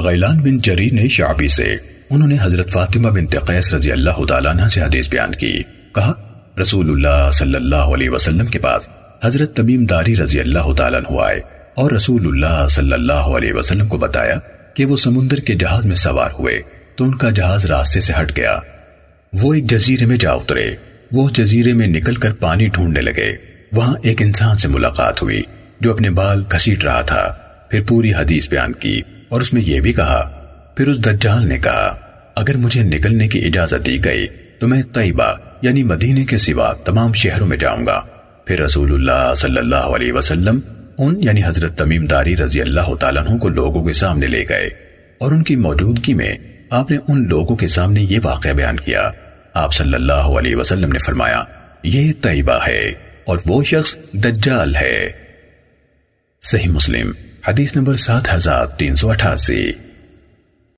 غیلان بن جریر نے شعبی سے، انہوں نے حضرت فاطمہ بنت قیس رضی اللہ تعالیٰ عنہ سے حدیث بیان کی۔ کہا، رسول اللہ صلی اللہ علیہ وسلم کے پاس حضرت تمیم داری رضی اللہ تعالیٰ عنہ آئے اور رسول اللہ صلی اللہ علیہ وسلم کو بتایا کہ وہ سمندر کے جہاز میں سوار ہوئے تو ان کا جہاز راستے سے ہٹ گیا۔ وہ ایک جزیرے میں جا اترے۔ وہ جزیرے میں نکل کر پانی ڈھونڈنے لگے۔ وہاں ایک انسان سے ملاقات ہوئی جو اپنے بال گھسیٹ رہا تھا۔ پھر پوری حدیث بیان کی۔ اور اس میں یہ بھی کہا، پھر اس دجال نے کہا، اگر مجھے نکلنے کی اجازت دی گئی، تو میں طیبہ یعنی مدینے کے سوا تمام شہروں میں جاؤں گا۔ پھر رسول اللہ صلی اللہ علیہ وسلم ان یعنی حضرت تمیم داری رضی اللہ تعالیٰ عنہ کو لوگوں کے سامنے لے گئے۔ اور ان کی موجودگی میں آپ نے ان لوگوں کے سامنے یہ واقعہ بیان کیا۔ آپ صلی اللہ علیہ وسلم نے فرمایا، یہ طیبہ ہے اور وہ شخص دجال ہے۔ صحیح مسلم۔ حدیث نمبر سات ہزار تین سو اٹھاسی۔